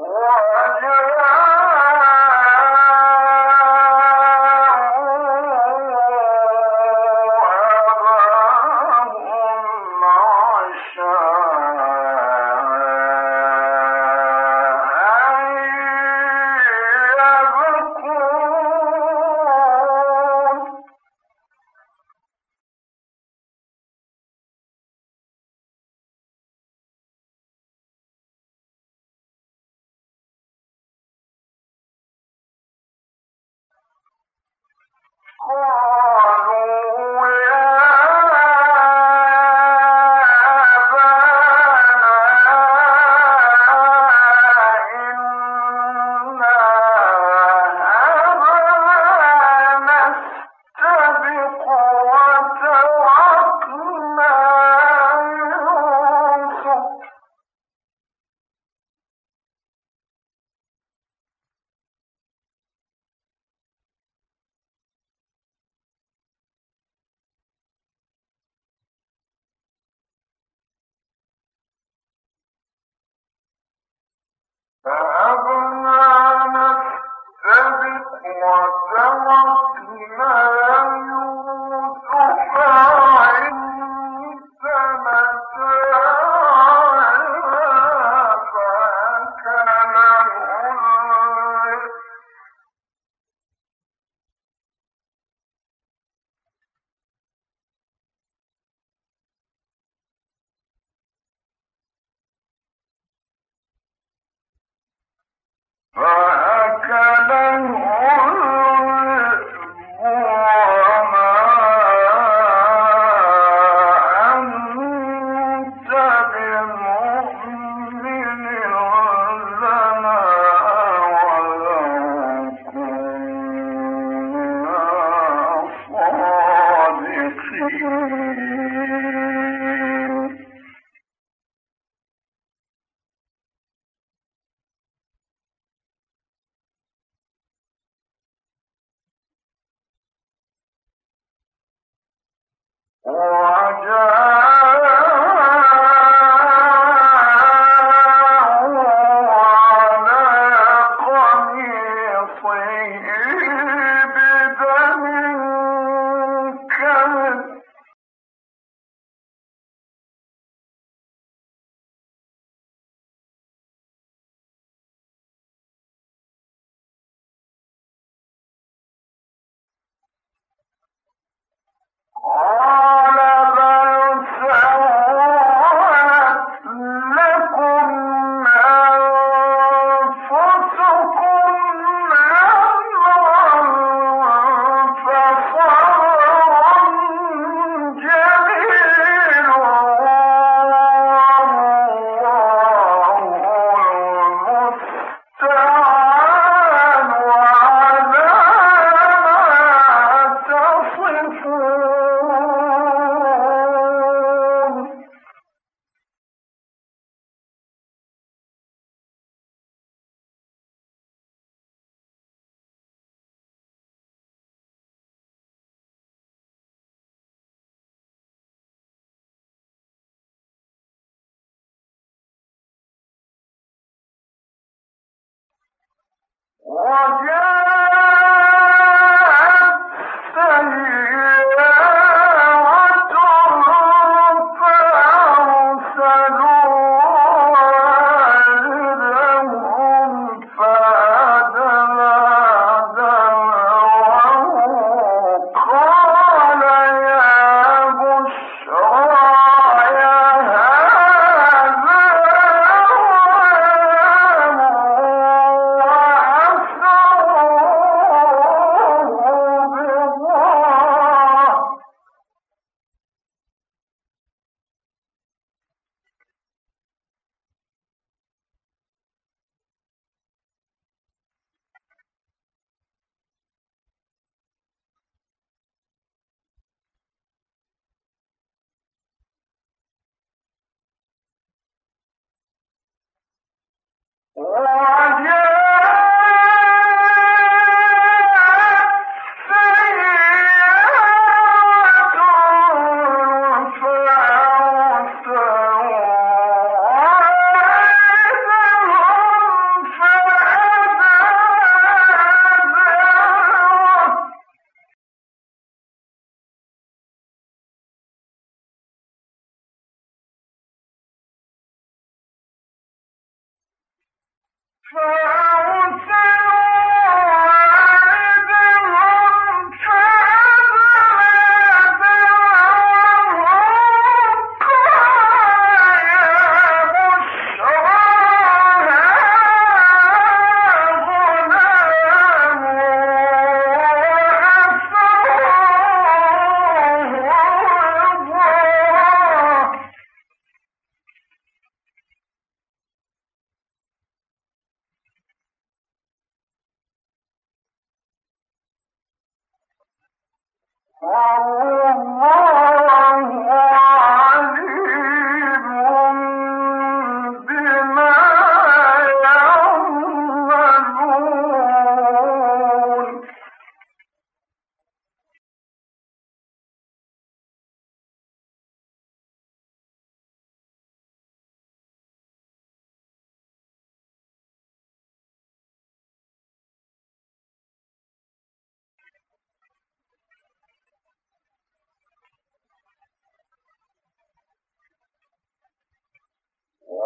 Oh! وجاء وجاء Oh, yeah.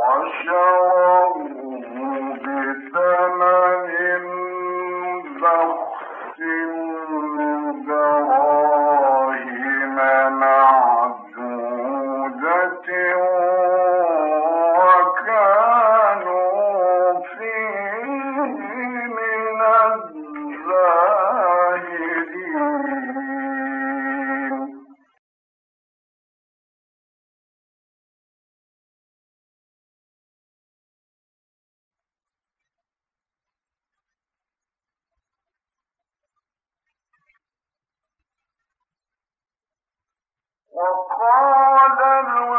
あん。قال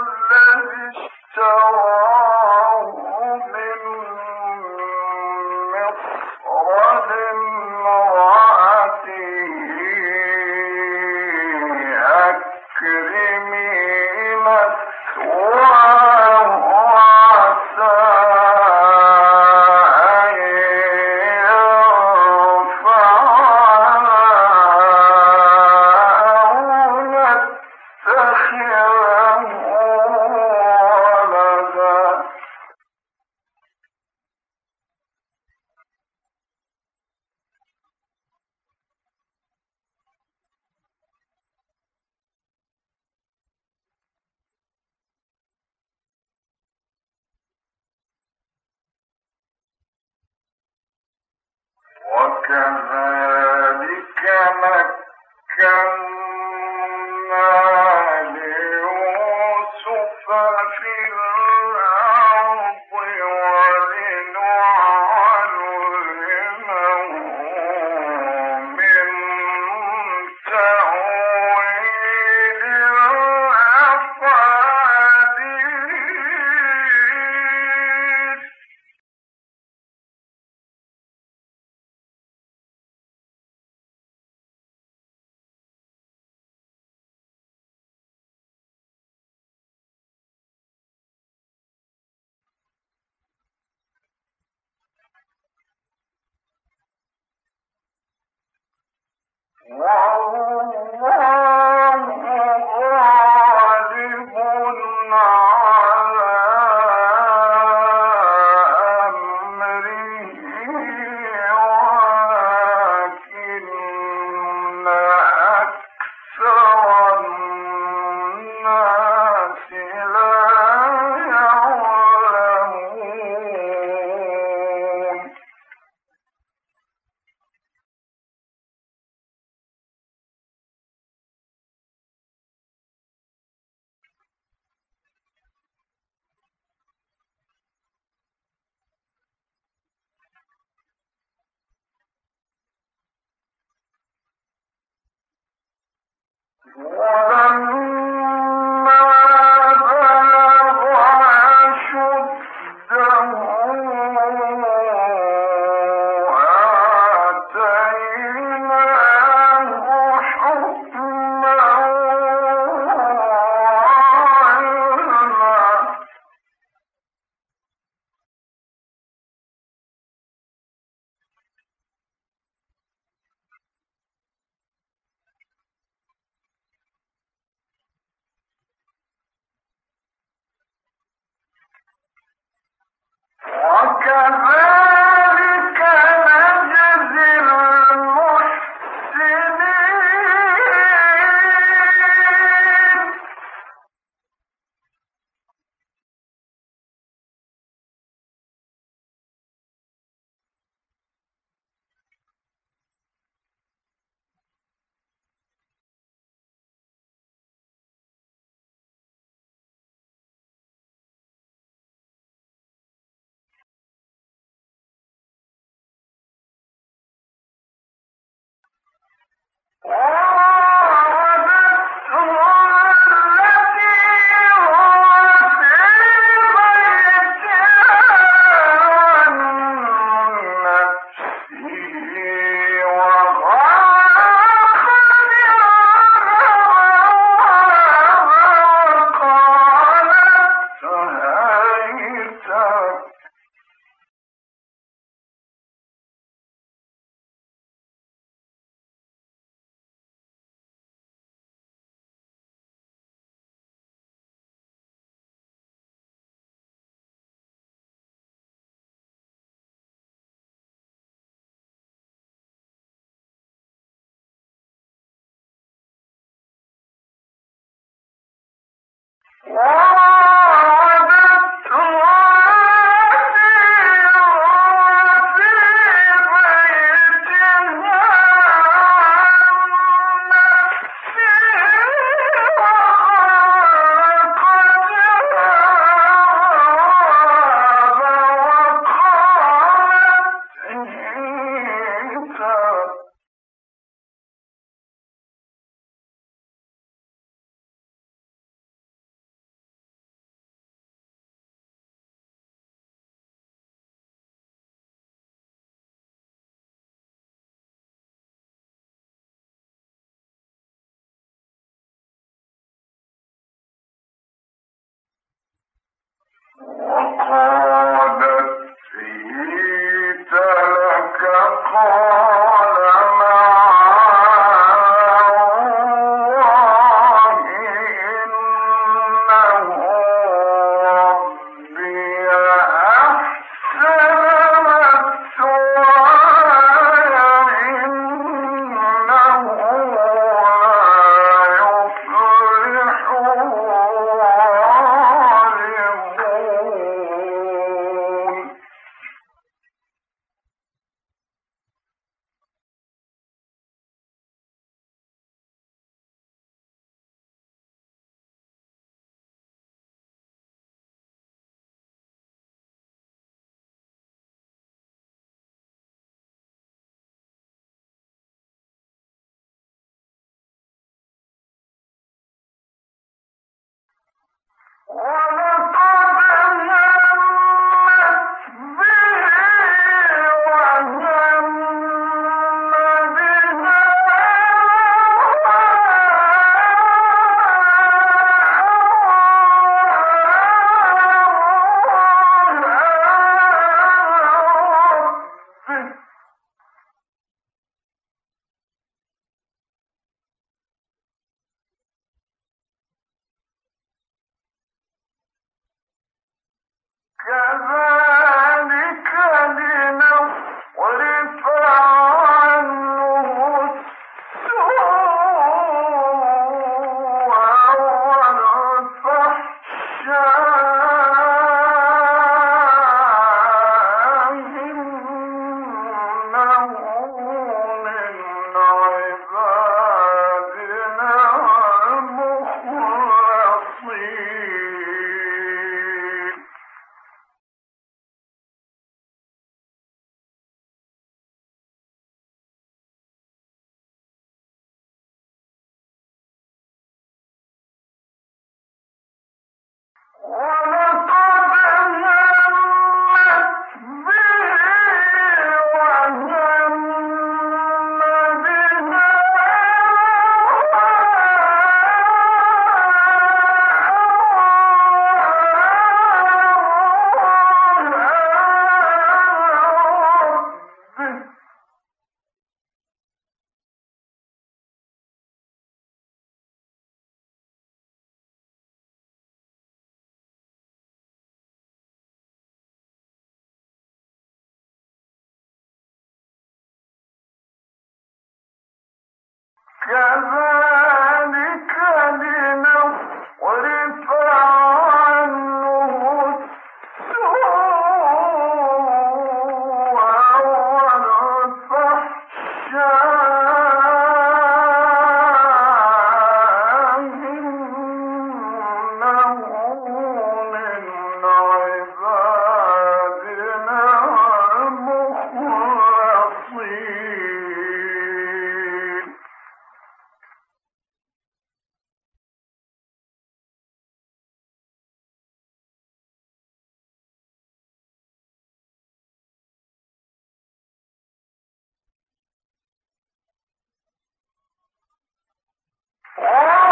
Yeah. God. ولا كذلك Yeah.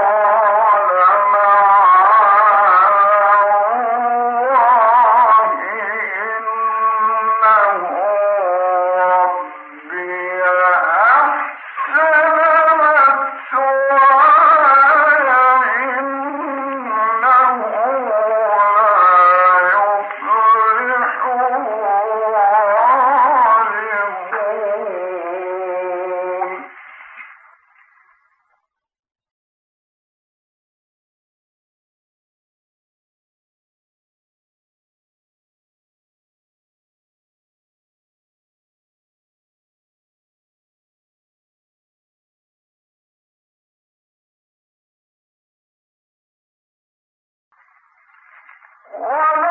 Oh, ¡Guarda!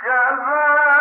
كما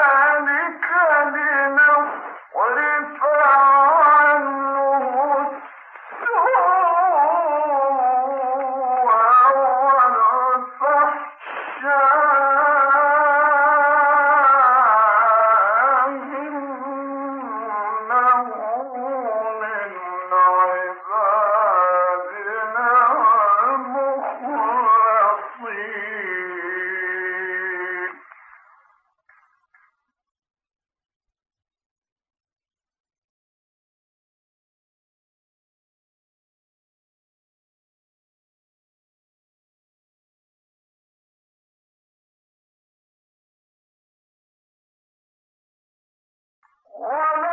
All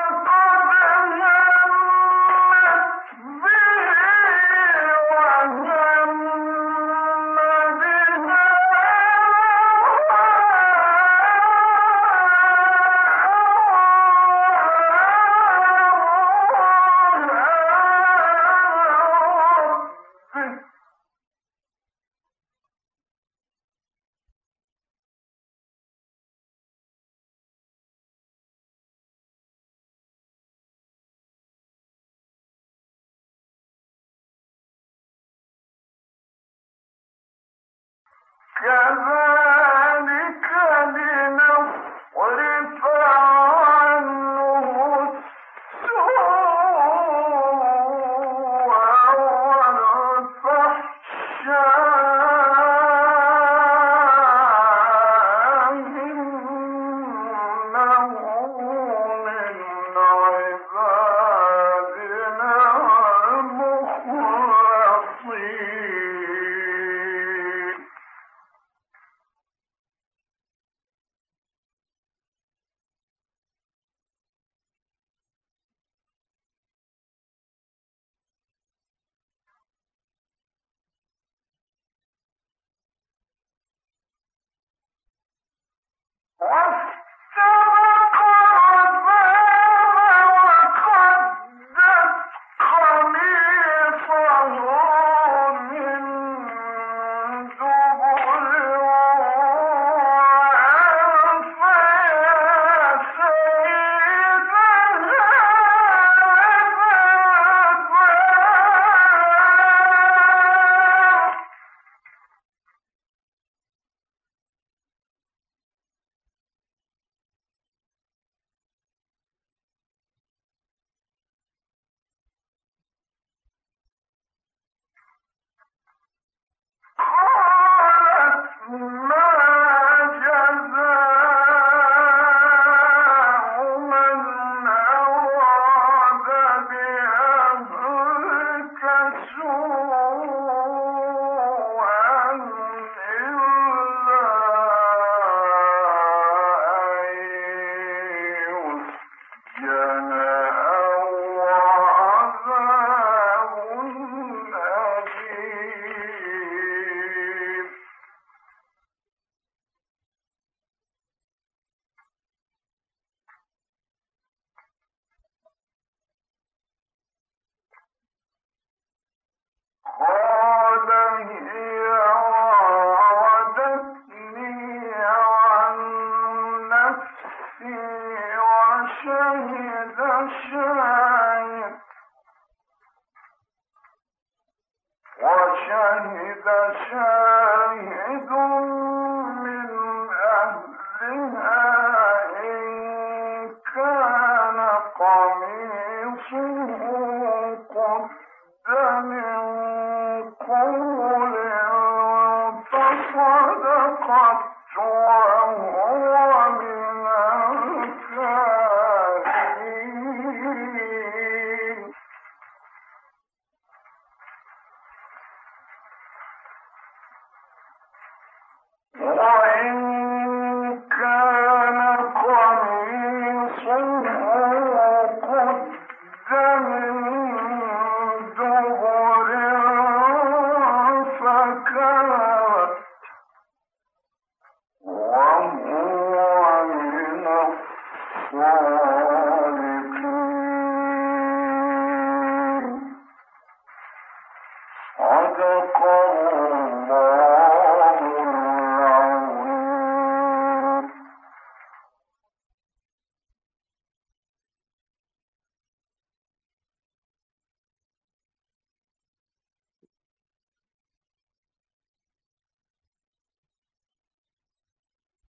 كذلك